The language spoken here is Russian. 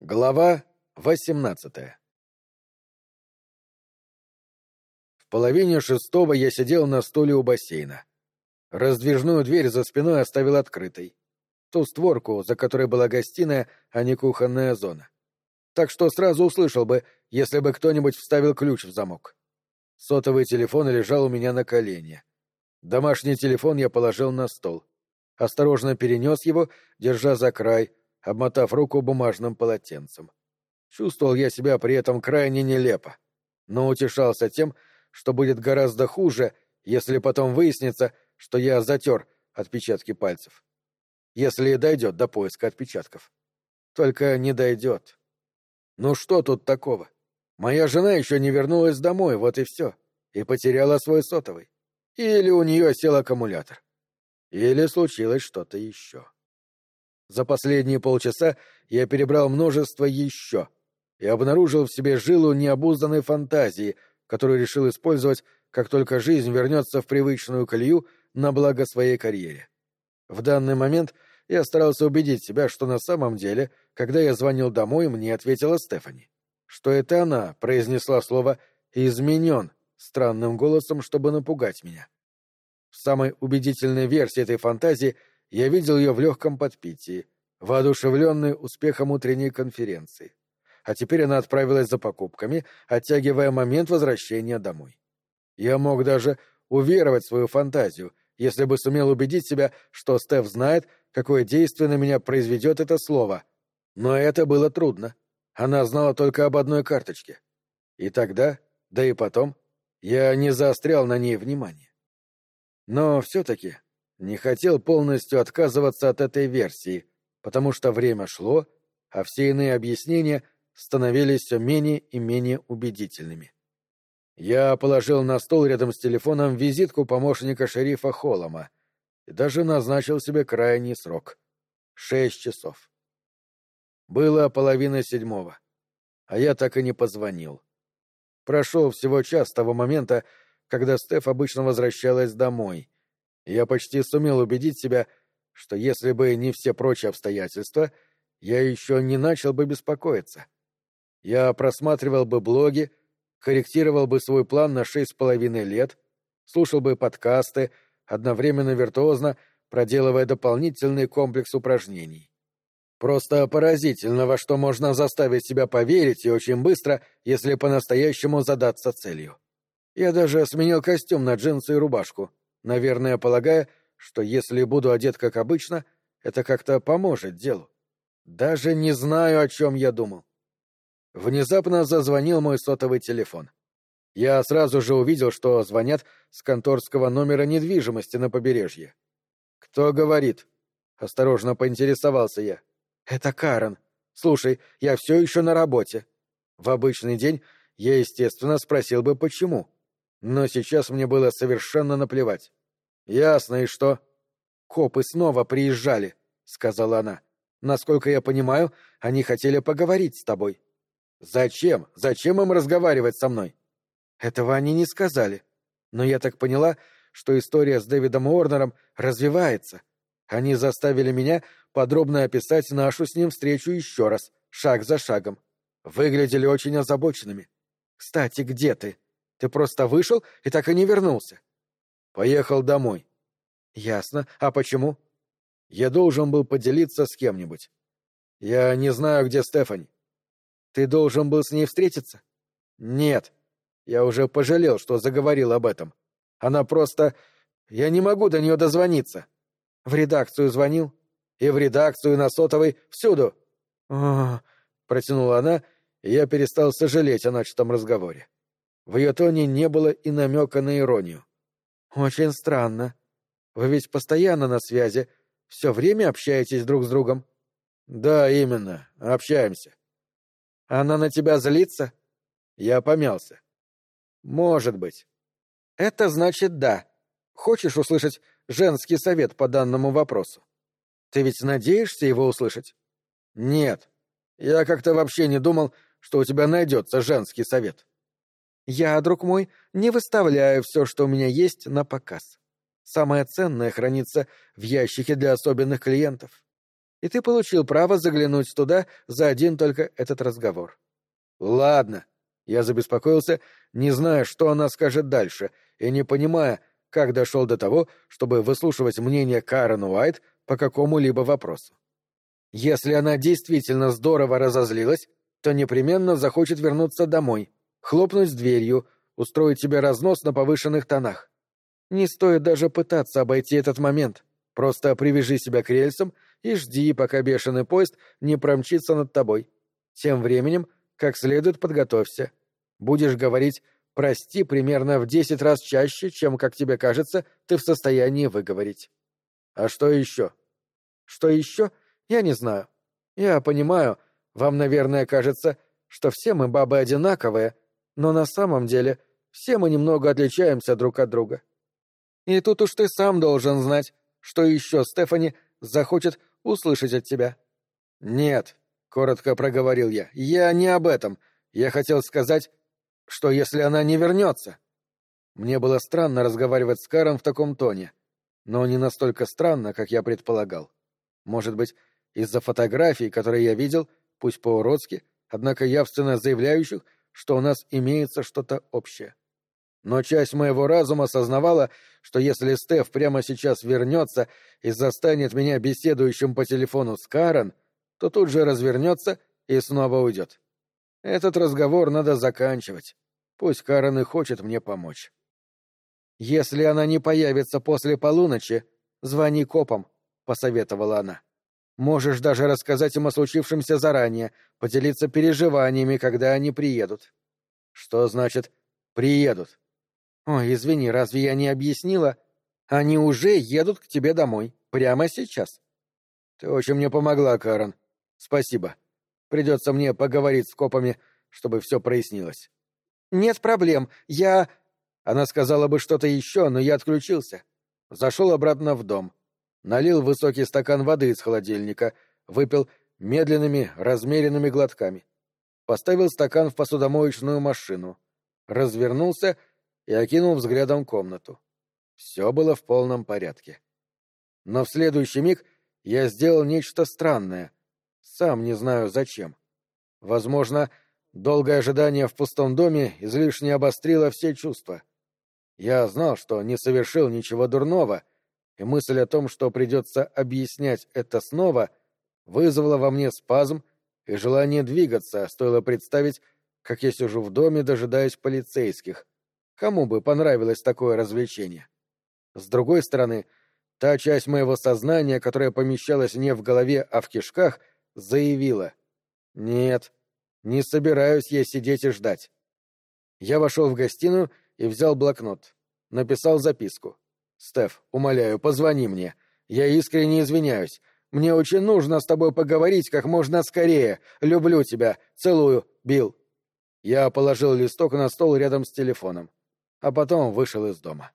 Глава восемнадцатая В половине шестого я сидел на стуле у бассейна. Раздвижную дверь за спиной оставил открытой. Ту створку, за которой была гостиная, а не кухонная зона. Так что сразу услышал бы, если бы кто-нибудь вставил ключ в замок. Сотовый телефон лежал у меня на колене. Домашний телефон я положил на стол. Осторожно перенес его, держа за край, обмотав руку бумажным полотенцем. Чувствовал я себя при этом крайне нелепо, но утешался тем, что будет гораздо хуже, если потом выяснится, что я затер отпечатки пальцев. Если и дойдет до поиска отпечатков. Только не дойдет. Ну что тут такого? Моя жена еще не вернулась домой, вот и все. И потеряла свой сотовый. Или у нее сел аккумулятор. Или случилось что-то еще. За последние полчаса я перебрал множество еще и обнаружил в себе жилу необузданной фантазии, которую решил использовать, как только жизнь вернется в привычную колею на благо своей карьере. В данный момент я старался убедить себя, что на самом деле, когда я звонил домой, мне ответила Стефани. Что это она произнесла слово «изменен» странным голосом, чтобы напугать меня. В самой убедительной версии этой фантазии я видел ее в легком подпитии, воодушевленной успехом утренней конференции. А теперь она отправилась за покупками, оттягивая момент возвращения домой. Я мог даже уверовать свою фантазию, если бы сумел убедить себя, что Стеф знает, какое действие на меня произведет это слово. Но это было трудно. Она знала только об одной карточке. И тогда, да и потом, я не заострял на ней внимание. Но все-таки не хотел полностью отказываться от этой версии, потому что время шло, а все иные объяснения становились все менее и менее убедительными. Я положил на стол рядом с телефоном визитку помощника шерифа Холлома и даже назначил себе крайний срок — шесть часов. Было половина седьмого, а я так и не позвонил. Прошел всего час с того момента, когда Стеф обычно возвращалась домой. Я почти сумел убедить себя, что если бы не все прочие обстоятельства, я еще не начал бы беспокоиться. Я просматривал бы блоги, корректировал бы свой план на шесть с половиной лет, слушал бы подкасты, одновременно виртуозно проделывая дополнительный комплекс упражнений. Просто поразительно, во что можно заставить себя поверить и очень быстро, если по-настоящему задаться целью. Я даже сменил костюм на джинсы и рубашку, наверное, полагая, что если буду одет как обычно, это как-то поможет делу. Даже не знаю, о чем я думал. Внезапно зазвонил мой сотовый телефон. Я сразу же увидел, что звонят с конторского номера недвижимости на побережье. «Кто говорит?» — осторожно поинтересовался я. «Это Карен. Слушай, я все еще на работе». В обычный день я, естественно, спросил бы, почему. Но сейчас мне было совершенно наплевать. «Ясно, и что?» «Копы снова приезжали», — сказала она. «Насколько я понимаю, они хотели поговорить с тобой». «Зачем? Зачем им разговаривать со мной?» «Этого они не сказали. Но я так поняла, что история с Дэвидом Уорнером развивается. Они заставили меня подробно описать нашу с ним встречу еще раз, шаг за шагом. Выглядели очень озабоченными. «Кстати, где ты? Ты просто вышел и так и не вернулся?» «Поехал домой». «Ясно. А почему?» «Я должен был поделиться с кем-нибудь. Я не знаю, где Стефани». «Ты должен был с ней встретиться?» «Нет. Я уже пожалел, что заговорил об этом. Она просто... Я не могу до нее дозвониться». «В редакцию звонил?» И в редакцию, и на сотовой, всюду. О, протянула она, и я перестал сожалеть о начатом разговоре. В ее тоне не было и намека на иронию. Очень странно. Вы ведь постоянно на связи, все время общаетесь друг с другом. Да, именно, общаемся. Она на тебя злится? Я помялся. Может быть. Это значит да. Хочешь услышать женский совет по данному вопросу? Ты ведь надеешься его услышать? Нет. Я как-то вообще не думал, что у тебя найдется женский совет. Я, друг мой, не выставляю все, что у меня есть, на показ. Самое ценное хранится в ящике для особенных клиентов. и ты получил право заглянуть туда за один только этот разговор. Ладно. Я забеспокоился, не зная, что она скажет дальше, и не понимая, как дошел до того, чтобы выслушивать мнение Карен Уайт по какому-либо вопросу. Если она действительно здорово разозлилась, то непременно захочет вернуться домой, хлопнуть дверью, устроить себе разнос на повышенных тонах. Не стоит даже пытаться обойти этот момент. Просто привяжи себя к рельсам и жди, пока бешеный поезд не промчится над тобой. Тем временем, как следует подготовься. Будешь говорить «прости» примерно в десять раз чаще, чем, как тебе кажется, ты в состоянии выговорить. А что еще? Что еще? Я не знаю. Я понимаю, вам, наверное, кажется, что все мы бабы одинаковые, но на самом деле все мы немного отличаемся друг от друга. И тут уж ты сам должен знать, что еще Стефани захочет услышать от тебя. Нет, коротко проговорил я. Я не об этом. Я хотел сказать, что если она не вернется. Мне было странно разговаривать с Каром в таком тоне, но не настолько странно, как я предполагал. Может быть, из-за фотографий, которые я видел, пусть по-уродски, однако явственно заявляющих, что у нас имеется что-то общее. Но часть моего разума осознавала, что если Стеф прямо сейчас вернется и застанет меня беседующим по телефону с Карен, то тут же развернется и снова уйдет. Этот разговор надо заканчивать. Пусть Карен и хочет мне помочь. «Если она не появится после полуночи, звони копам», — посоветовала она. «Можешь даже рассказать им о случившемся заранее, поделиться переживаниями, когда они приедут». «Что значит «приедут»?» «Ой, извини, разве я не объяснила? Они уже едут к тебе домой. Прямо сейчас». «Ты очень мне помогла, Карен. Спасибо. Придется мне поговорить с копами, чтобы все прояснилось». «Нет проблем. Я...» Она сказала бы что-то еще, но я отключился. Зашел обратно в дом. Налил высокий стакан воды из холодильника, выпил медленными, размеренными глотками. Поставил стакан в посудомоечную машину. Развернулся и окинул взглядом комнату. Все было в полном порядке. Но в следующий миг я сделал нечто странное. Сам не знаю зачем. Возможно, долгое ожидание в пустом доме излишне обострило все чувства. Я знал, что не совершил ничего дурного, и мысль о том, что придется объяснять это снова, вызвала во мне спазм и желание двигаться, стоило представить, как я сижу в доме, дожидаясь полицейских, Кому бы понравилось такое развлечение? С другой стороны, та часть моего сознания, которая помещалась не в голове, а в кишках, заявила «Нет, не собираюсь я сидеть и ждать». Я вошел в гостиную и взял блокнот. Написал записку. «Стеф, умоляю, позвони мне. Я искренне извиняюсь. Мне очень нужно с тобой поговорить как можно скорее. Люблю тебя. Целую. Билл». Я положил листок на стол рядом с телефоном а потом вышел из дома.